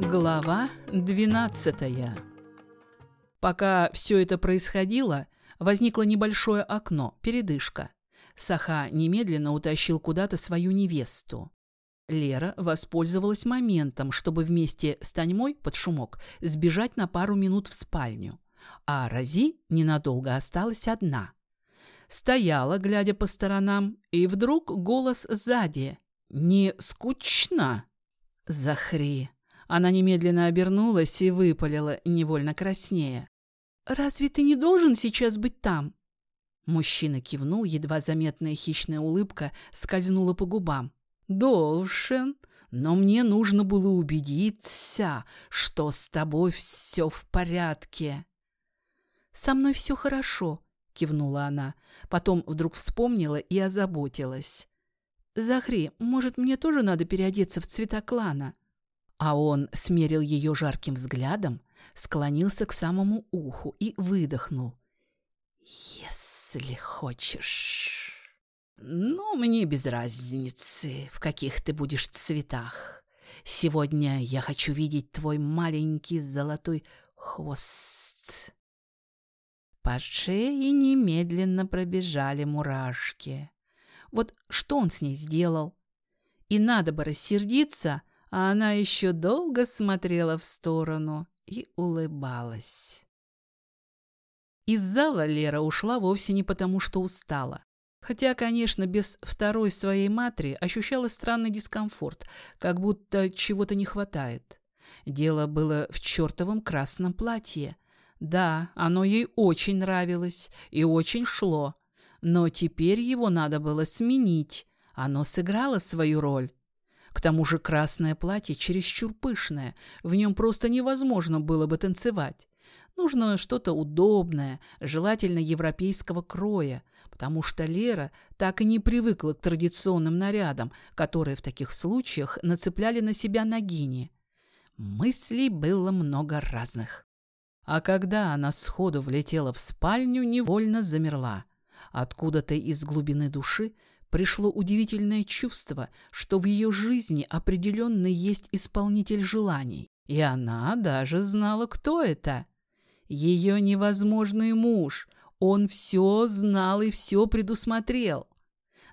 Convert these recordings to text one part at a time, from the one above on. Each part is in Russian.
Глава 12 Пока все это происходило, возникло небольшое окно, передышка. Саха немедленно утащил куда-то свою невесту. Лера воспользовалась моментом, чтобы вместе с Таньмой под шумок сбежать на пару минут в спальню. А Рази ненадолго осталась одна. Стояла, глядя по сторонам, и вдруг голос сзади. «Не скучно?» «Захри!» Она немедленно обернулась и выпалила, невольно краснея. «Разве ты не должен сейчас быть там?» Мужчина кивнул, едва заметная хищная улыбка скользнула по губам. «Должен, но мне нужно было убедиться, что с тобой все в порядке». «Со мной все хорошо», — кивнула она. Потом вдруг вспомнила и озаботилась. «Захри, может, мне тоже надо переодеться в цвета клана?» А он смерил ее жарким взглядом, склонился к самому уху и выдохнул. «Если хочешь...» «Ну, мне без разницы, в каких ты будешь цветах. Сегодня я хочу видеть твой маленький золотой хвост». По шее немедленно пробежали мурашки. Вот что он с ней сделал? И надо бы рассердиться, а она еще долго смотрела в сторону и улыбалась. Из зала Лера ушла вовсе не потому, что устала. Хотя, конечно, без второй своей матери ощущала странный дискомфорт, как будто чего-то не хватает. Дело было в чертовом красном платье. Да, оно ей очень нравилось и очень шло, но теперь его надо было сменить. Оно сыграло свою роль. К тому же красное платье чересчур пышное, в нем просто невозможно было бы танцевать. Нужно что-то удобное, желательно европейского кроя, потому что Лера так и не привыкла к традиционным нарядам, которые в таких случаях нацепляли на себя нагини. Мыслей было много разных. А когда она сходу влетела в спальню, невольно замерла. Откуда-то из глубины души пришло удивительное чувство, что в ее жизни определенно есть исполнитель желаний. И она даже знала, кто это. Ее невозможный муж. Он все знал и все предусмотрел.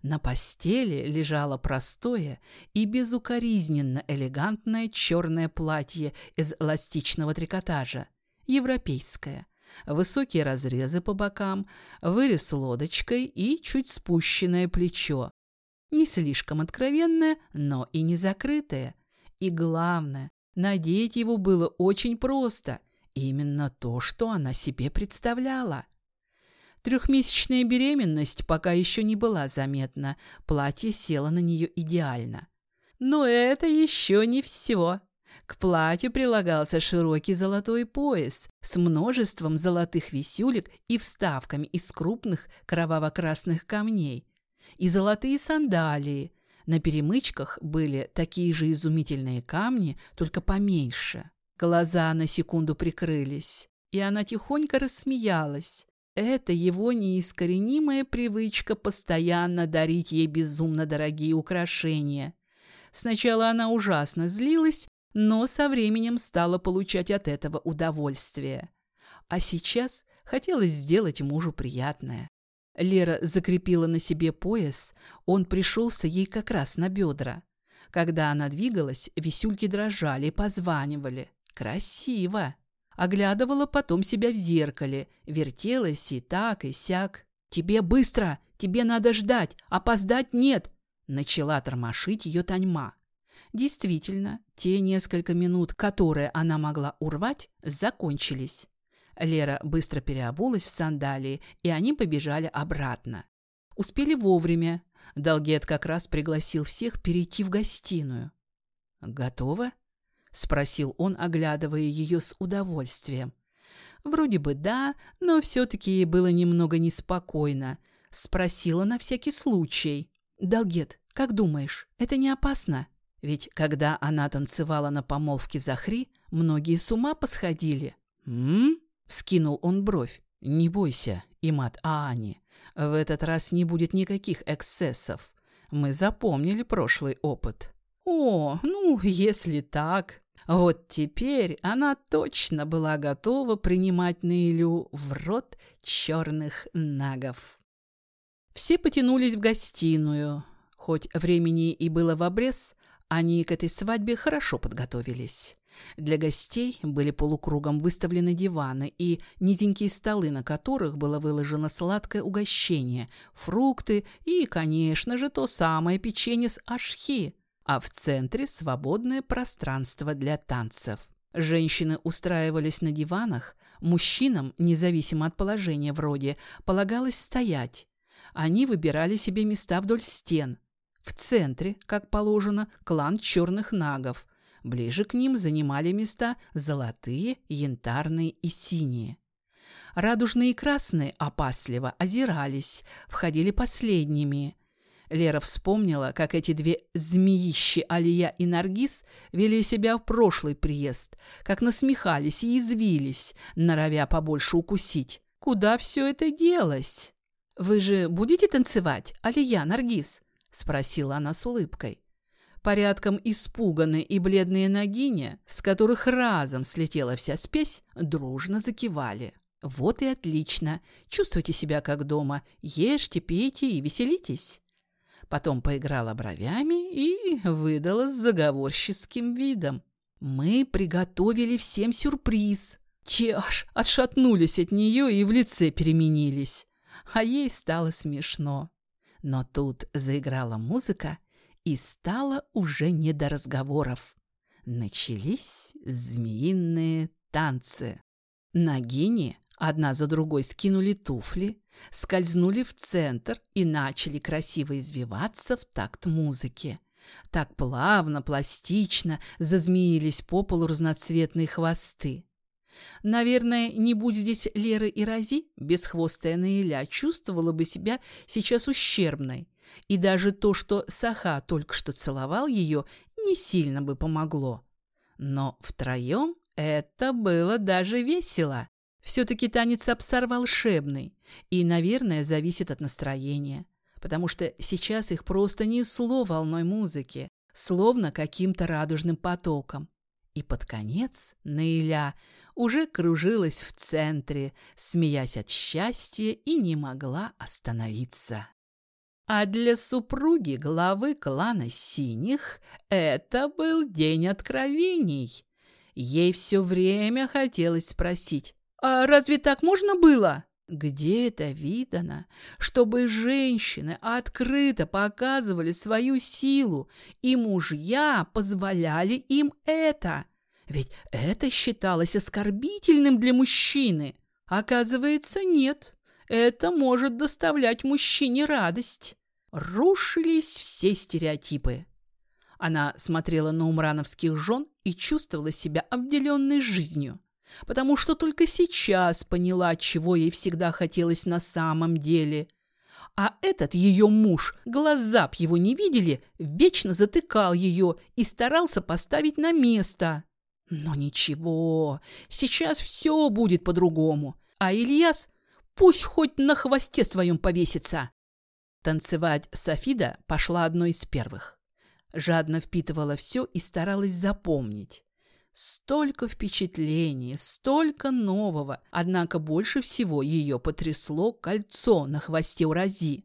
На постели лежало простое и безукоризненно элегантное черное платье из эластичного трикотажа, европейское, высокие разрезы по бокам, вырез лодочкой и чуть спущенное плечо. Не слишком откровенное, но и не закрытое. И главное, надеть его было очень просто. Именно то, что она себе представляла. Трехмесячная беременность пока еще не была заметна, платье село на нее идеально. Но это еще не все. К платью прилагался широкий золотой пояс с множеством золотых висюлек и вставками из крупных кроваво-красных камней. И золотые сандалии. На перемычках были такие же изумительные камни, только поменьше. Глаза на секунду прикрылись, и она тихонько рассмеялась. Это его неискоренимая привычка постоянно дарить ей безумно дорогие украшения. Сначала она ужасно злилась, но со временем стала получать от этого удовольствие. А сейчас хотелось сделать мужу приятное. Лера закрепила на себе пояс, он пришелся ей как раз на бедра. Когда она двигалась, висюльки дрожали позванивали. Красиво! Оглядывала потом себя в зеркале, вертелась и так, и сяк. «Тебе быстро! Тебе надо ждать! Опоздать нет!» Начала тормошить ее Таньма. Действительно, те несколько минут, которые она могла урвать, закончились. Лера быстро переобулась в сандалии, и они побежали обратно. Успели вовремя. Долгет как раз пригласил всех перейти в гостиную. «Готово?» — спросил он, оглядывая ее с удовольствием. Вроде бы да, но все-таки ей было немного неспокойно. Спросила на всякий случай. «Долгет, как думаешь, это не опасно?» Ведь когда она танцевала на помолвке Захри, многие с ума посходили. «М?», вскинул он бровь. «Не бойся, Имат Аани. В этот раз не будет никаких эксцессов. Мы запомнили прошлый опыт». «О, ну, если так...» Вот теперь она точно была готова принимать Наилю в рот черных нагов. Все потянулись в гостиную. Хоть времени и было в обрез, они к этой свадьбе хорошо подготовились. Для гостей были полукругом выставлены диваны и низенькие столы, на которых было выложено сладкое угощение, фрукты и, конечно же, то самое печенье с ашхи, а в центре свободное пространство для танцев. Женщины устраивались на диванах, мужчинам, независимо от положения вроде, полагалось стоять. Они выбирали себе места вдоль стен. В центре, как положено, клан черных нагов, Ближе к ним занимали места золотые, янтарные и синие. Радужные и красные опасливо озирались, входили последними. Лера вспомнила, как эти две змеищи Алия и Наргиз вели себя в прошлый приезд, как насмехались и извились, норовя побольше укусить. Куда все это делось? «Вы же будете танцевать, Алия, Наргиз?» — спросила она с улыбкой порядком испуганные и бледные ногиня, с которых разом слетела вся спесь, дружно закивали. «Вот и отлично. Чувствуйте себя как дома. Ешьте, пейте и веселитесь». Потом поиграла бровями и выдала с заговорческим видом. «Мы приготовили всем сюрприз». Те аж отшатнулись от нее и в лице переменились. А ей стало смешно. Но тут заиграла музыка, и стало уже не до разговоров. Начались змеиные танцы. Нагини одна за другой скинули туфли, скользнули в центр и начали красиво извиваться в такт музыки. Так плавно, пластично зазмеились по полу разноцветные хвосты. Наверное, не будь здесь Леры и Рази, бесхвостая Наиля чувствовала бы себя сейчас ущербной. И даже то, что Саха только что целовал ее, не сильно бы помогло. Но втроем это было даже весело. Все-таки танец Апсар волшебный и, наверное, зависит от настроения, потому что сейчас их просто несло волной музыки, словно каким-то радужным потоком. И под конец Наиля уже кружилась в центре, смеясь от счастья и не могла остановиться. А для супруги главы клана Синих это был день откровений. Ей все время хотелось спросить, «А разве так можно было?» Где это видано, чтобы женщины открыто показывали свою силу, и мужья позволяли им это? Ведь это считалось оскорбительным для мужчины. Оказывается, нет. Это может доставлять мужчине радость. Рушились все стереотипы. Она смотрела на умрановских жен и чувствовала себя обделенной жизнью, потому что только сейчас поняла, чего ей всегда хотелось на самом деле. А этот ее муж, глаза б его не видели, вечно затыкал ее и старался поставить на место. Но ничего, сейчас все будет по-другому, а Ильяс пусть хоть на хвосте своем повесится. Танцевать Софида пошла одной из первых. Жадно впитывала все и старалась запомнить. Столько впечатлений, столько нового, однако больше всего ее потрясло кольцо на хвосте у Рази.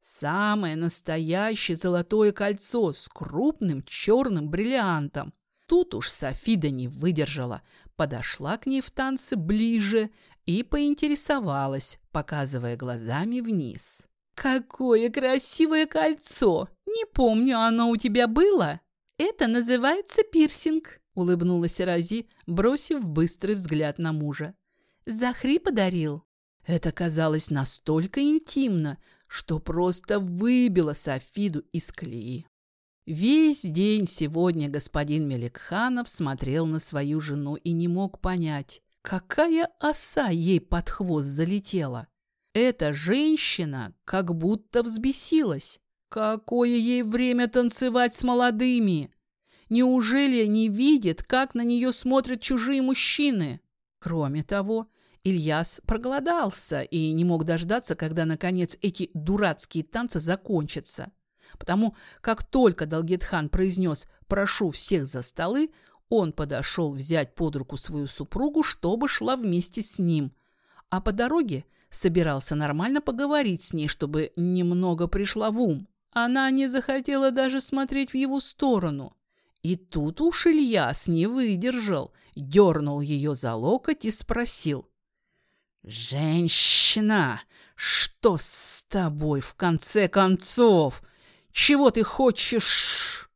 Самое настоящее золотое кольцо с крупным черным бриллиантом. Тут уж Софида не выдержала, подошла к ней в танце ближе и поинтересовалась, показывая глазами вниз. «Какое красивое кольцо! Не помню, оно у тебя было?» «Это называется пирсинг», — улыбнулась Рази, бросив быстрый взгляд на мужа. «Захри подарил». Это казалось настолько интимно, что просто выбило Софиду из колеи. Весь день сегодня господин Меликханов смотрел на свою жену и не мог понять, какая оса ей под хвост залетела. Эта женщина как будто взбесилась. Какое ей время танцевать с молодыми? Неужели не видит, как на нее смотрят чужие мужчины? Кроме того, Ильяс проголодался и не мог дождаться, когда, наконец, эти дурацкие танцы закончатся. Потому как только Далгетхан произнес «прошу всех за столы», Он подошел взять под руку свою супругу, чтобы шла вместе с ним. А по дороге собирался нормально поговорить с ней, чтобы немного пришла в ум. Она не захотела даже смотреть в его сторону. И тут уж Ильяс не выдержал, дернул ее за локоть и спросил. «Женщина, что с тобой в конце концов? Чего ты хочешь?»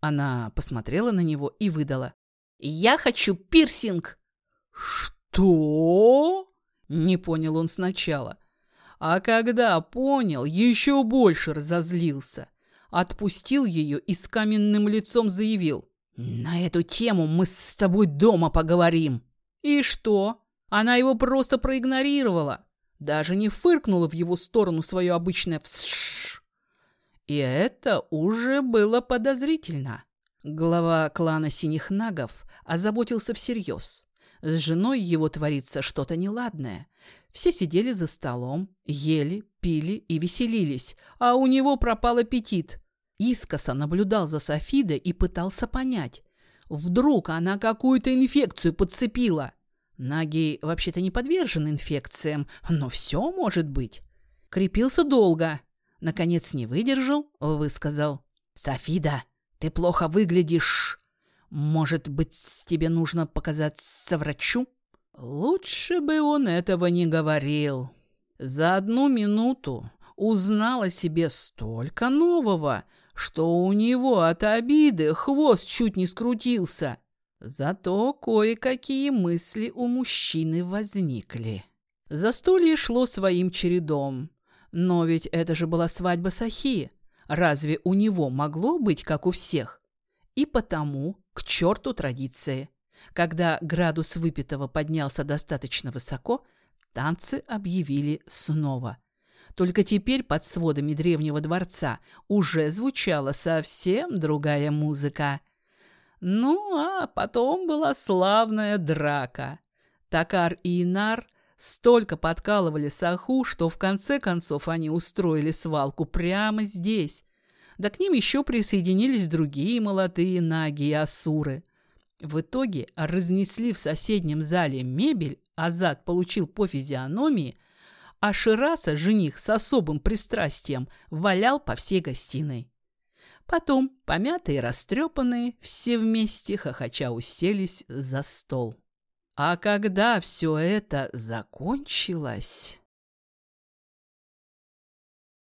Она посмотрела на него и выдала. «Я хочу пирсинг!» «Что?» — не понял он сначала. А когда понял, еще больше разозлился. Отпустил ее и с каменным лицом заявил. «На эту тему мы с тобой дома поговорим». И что? Она его просто проигнорировала. Даже не фыркнула в его сторону свое обычное «всш». И это уже было подозрительно. Глава клана Синих Нагов озаботился всерьез. С женой его творится что-то неладное. Все сидели за столом, ели, пили и веселились, а у него пропал аппетит. Искоса наблюдал за Софидой и пытался понять. Вдруг она какую-то инфекцию подцепила. Наги вообще-то не подвержены инфекциям, но все может быть. Крепился долго. Наконец не выдержал, высказал. «Софида, ты плохо выглядишь. Может быть, тебе нужно показаться врачу?» Лучше бы он этого не говорил. За одну минуту узнал о себе столько нового, что у него от обиды хвост чуть не скрутился. Зато кое-какие мысли у мужчины возникли. Застолье шло своим чередом. Но ведь это же была свадьба Сахи. Разве у него могло быть, как у всех? И потому к черту традиции. Когда градус выпитого поднялся достаточно высоко, танцы объявили снова. Только теперь под сводами древнего дворца уже звучала совсем другая музыка. Ну, а потом была славная драка. Такар и Инар столько подкалывали Саху, что в конце концов они устроили свалку прямо здесь. Да к ним еще присоединились другие молодые наги и асуры – в итоге разнесли в соседнем зале мебель, Азат получил по физиономии, а Шираса, жених с особым пристрастием, валял по всей гостиной. Потом, помятые и растрепанные, все вместе хохоча уселись за стол. А когда все это закончилось...